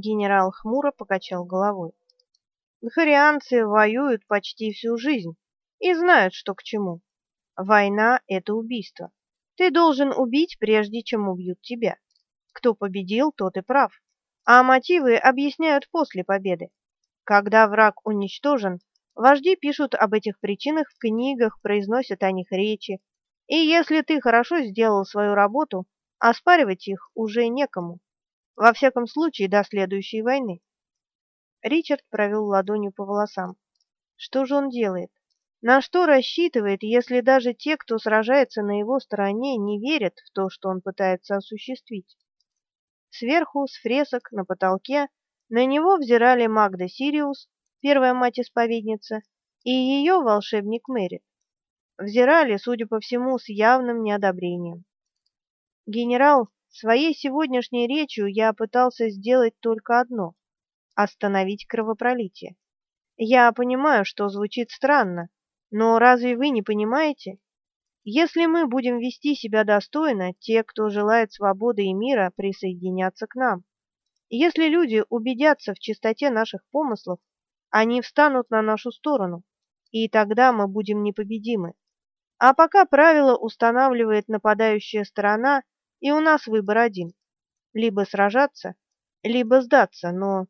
Генерал хмуро покачал головой. Дхарианцы воюют почти всю жизнь и знают, что к чему. Война — это убийство. Ты должен убить, прежде чем убьют тебя. Кто победил, тот и прав. А мотивы объясняют после победы. Когда враг уничтожен, вожди пишут об этих причинах в книгах, произносят о них речи. И если ты хорошо сделал свою работу, оспаривать их уже некому. Во всяком случае, до следующей войны. Ричард провел ладонью по волосам. Что же он делает? На что рассчитывает, если даже те, кто сражается на его стороне, не верят в то, что он пытается осуществить? Сверху, с фресок, на потолке, на него взирали Магда Сириус, первая мать-исповедница, и ее волшебник Мэри. Взирали, судя по всему, с явным неодобрением. Генерал, своей сегодняшней речью я пытался сделать только одно — остановить кровопролитие. Я понимаю, что звучит странно, но разве вы не понимаете? Если мы будем вести себя достойно, те, кто желает свободы и мира, присоединятся к нам. Если люди убедятся в чистоте наших помыслов, они встанут на нашу сторону, и тогда мы будем непобедимы. А пока правило устанавливает нападающая сторона, и у нас выбор один – либо сражаться, либо сдаться, но...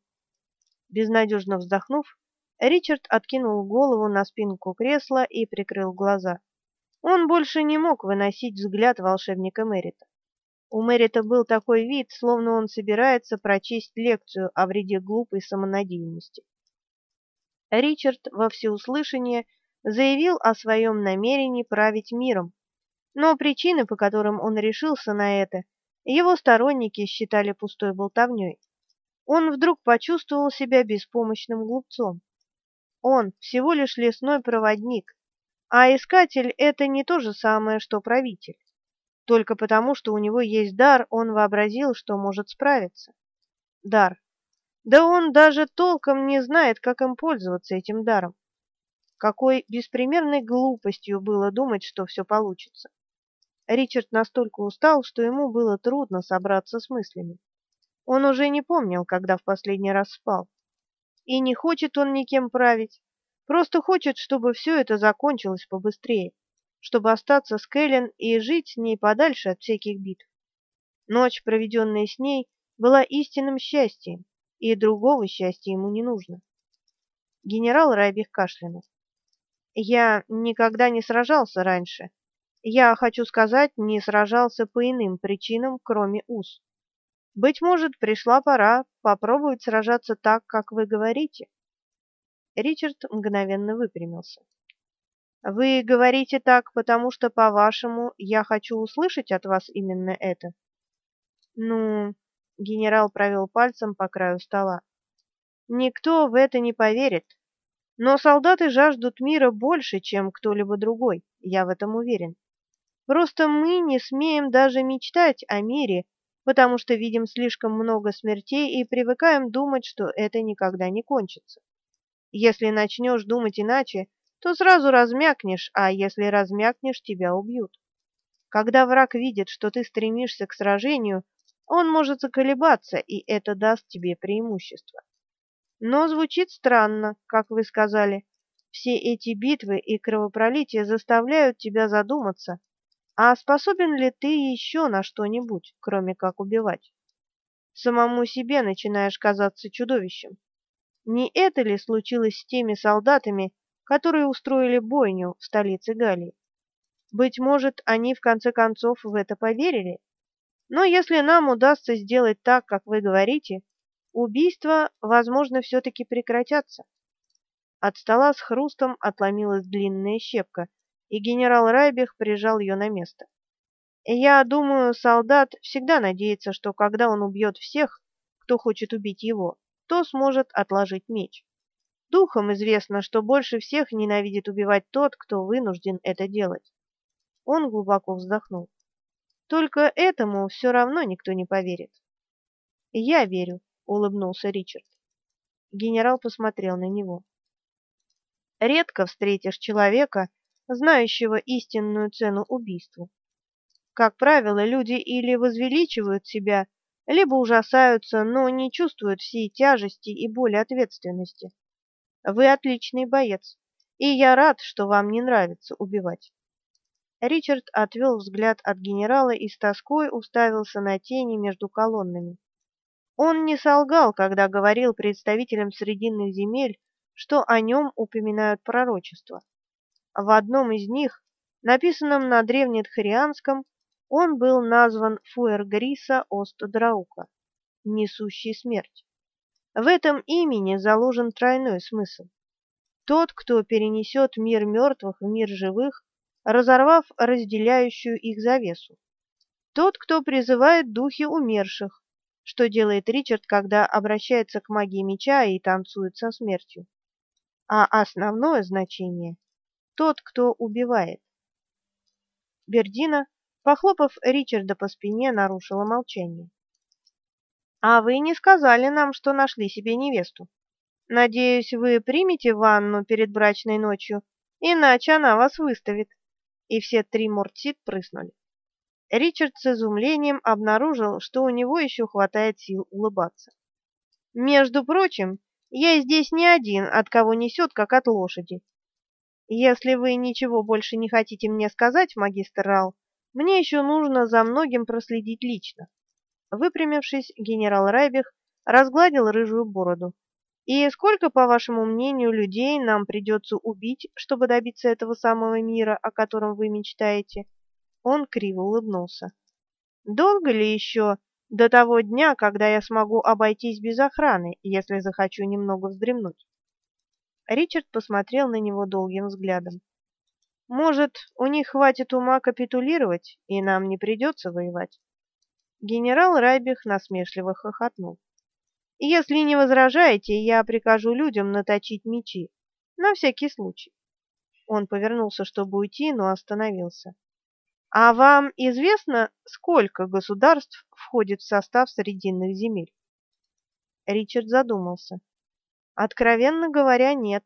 Безнадежно вздохнув, Ричард откинул голову на спинку кресла и прикрыл глаза. Он больше не мог выносить взгляд волшебника Мэрита. У Мэрита был такой вид, словно он собирается прочесть лекцию о вреде глупой самонадеянности. Ричард во всеуслышание заявил о своем намерении править миром, но причины, по которым он решился на это, его сторонники считали пустой болтовней. Он вдруг почувствовал себя беспомощным глупцом. Он всего лишь лесной проводник, а искатель — это не то же самое, что правитель. Только потому, что у него есть дар, он вообразил, что может справиться. Дар. Да он даже толком не знает, как им пользоваться этим даром. Какой беспримерной глупостью было думать, что все получится. Ричард настолько устал, что ему было трудно собраться с мыслями. Он уже не помнил, когда в последний раз спал. И не хочет он никем править, просто хочет, чтобы все это закончилось побыстрее, чтобы остаться с Кэлен и жить с ней подальше от всяких битв. Ночь, проведенная с ней, была истинным счастьем, и другого счастья ему не нужно. Генерал Райбих кашлянул. «Я никогда не сражался раньше. Я, хочу сказать, не сражался по иным причинам, кроме уз. Быть может, пришла пора попробовать сражаться так, как вы говорите. Ричард мгновенно выпрямился. Вы говорите так, потому что, по-вашему, я хочу услышать от вас именно это? Ну, генерал провел пальцем по краю стола. Никто в это не поверит. Но солдаты жаждут мира больше, чем кто-либо другой, я в этом уверен. Просто мы не смеем даже мечтать о мире, потому что видим слишком много смертей и привыкаем думать, что это никогда не кончится. Если начнешь думать иначе, то сразу размякнешь, а если размякнешь, тебя убьют. Когда враг видит, что ты стремишься к сражению, он может заколебаться, и это даст тебе преимущество. Но звучит странно, как вы сказали. Все эти битвы и кровопролития заставляют тебя задуматься, а способен ли ты еще на что-нибудь, кроме как убивать? Самому себе начинаешь казаться чудовищем. Не это ли случилось с теми солдатами, которые устроили бойню в столице Галлии? Быть может, они в конце концов в это поверили? Но если нам удастся сделать так, как вы говорите, убийства, возможно, все-таки прекратятся. От стола с хрустом отломилась длинная щепка, и генерал Райбих прижал ее на место. Я думаю, солдат всегда надеется, что когда он убьет всех, кто хочет убить его, то сможет отложить меч. Духом известно, что больше всех ненавидит убивать тот, кто вынужден это делать. Он глубоко вздохнул. Только этому все равно никто не поверит. Я верю, улыбнулся Ричард. Генерал посмотрел на него. Редко встретишь человека, знающего истинную цену убийству. Как правило, люди или возвеличивают себя, либо ужасаются, но не чувствуют всей тяжести и боли ответственности. Вы отличный боец, и я рад, что вам не нравится убивать. Ричард отвел взгляд от генерала и с тоской уставился на тени между колоннами. Он не солгал, когда говорил представителям Срединных земель, что о нем упоминают пророчества. В одном из них, написанном на древнетхарианском, он был назван Фуэргриса Ост-Драука, несущий смерть. В этом имени заложен тройной смысл. Тот, кто перенесет мир мертвых в мир живых, разорвав разделяющую их завесу. Тот, кто призывает духи умерших, что делает Ричард, когда обращается к магии меча и танцует со смертью. А основное значение — тот, кто убивает. Бердина, похлопав Ричарда по спине, нарушила молчание. «А вы не сказали нам, что нашли себе невесту. Надеюсь, вы примете ванну перед брачной ночью, иначе она вас выставит». И все три мортсит прыснули. Ричард с изумлением обнаружил, что у него еще хватает сил улыбаться. «Между прочим, я здесь не один, от кого несет, как от лошади. Если вы ничего больше не хотите мне сказать, магистр Рал, мне еще нужно за многим проследить лично». Выпрямившись, генерал Райбих разгладил рыжую бороду. «И сколько, по вашему мнению, людей нам придется убить, чтобы добиться этого самого мира, о котором вы мечтаете?» Он криво улыбнулся. Долго ли еще до того дня, когда я смогу обойтись без охраны, если захочу немного вздремнуть? Ричард посмотрел на него долгим взглядом. Может, у них хватит ума капитулировать, и нам не придется воевать? Генерал Райбих насмешливо хохотнул. Если не возражаете, я прикажу людям наточить мечи, на всякий случай. Он повернулся, чтобы уйти, но остановился. А вам известно, сколько государств входит в состав Срединных земель? Ричард задумался. Откровенно говоря, нет.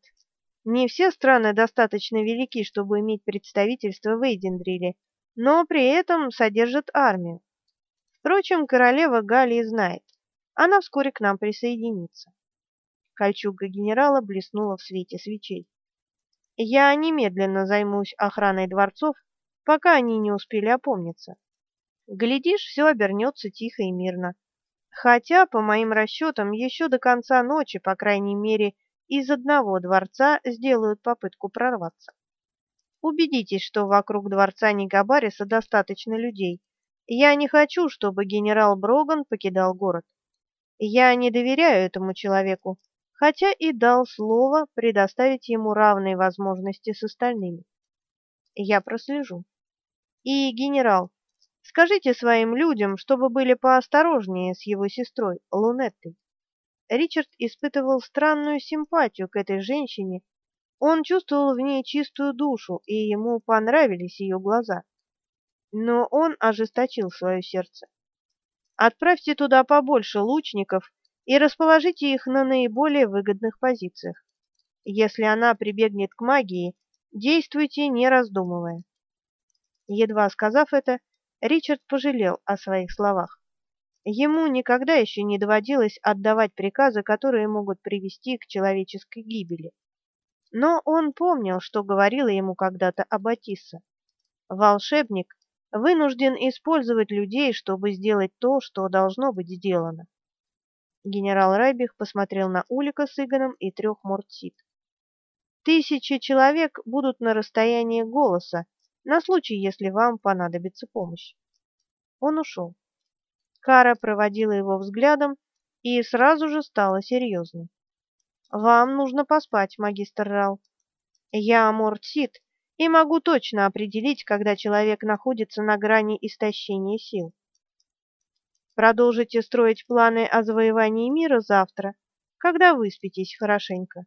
Не все страны достаточно велики, чтобы иметь представительство в Эйдендриле, но при этом содержат армию. Впрочем, королева Галии знает. Она вскоре к нам присоединится. Кольчуга генерала блеснула в свете свечей. Я немедленно займусь охраной дворцов пока они не успели опомниться. Глядишь, все обернется тихо и мирно. Хотя, по моим расчетам, еще до конца ночи, по крайней мере, из одного дворца сделают попытку прорваться. Убедитесь, что вокруг дворца Нигабариса достаточно людей. Я не хочу, чтобы генерал Броган покидал город. Я не доверяю этому человеку, хотя и дал слово предоставить ему равные возможности с остальными. Я прослежу. И, генерал, скажите своим людям, чтобы были поосторожнее с его сестрой Лунеттой. Ричард испытывал странную симпатию к этой женщине. Он чувствовал в ней чистую душу, и ему понравились ее глаза. Но он ожесточил свое сердце. Отправьте туда побольше лучников и расположите их на наиболее выгодных позициях. Если она прибегнет к магии, действуйте не раздумывая. Едва сказав это, Ричард пожалел о своих словах. Ему никогда еще не доводилось отдавать приказы, которые могут привести к человеческой гибели. Но он помнил, что говорила ему когда-то Аббатисса. Волшебник вынужден использовать людей, чтобы сделать то, что должно быть сделано. Генерал Райбих посмотрел на Улика с Игоном и трех мортсит. Тысячи человек будут на расстоянии голоса, на случай, если вам понадобится помощь. Он ушел. Кара проводила его взглядом и сразу же стала серьезной. «Вам нужно поспать, магистр Рал. Я Мортсит и могу точно определить, когда человек находится на грани истощения сил. Продолжите строить планы о завоевании мира завтра, когда выспитесь хорошенько.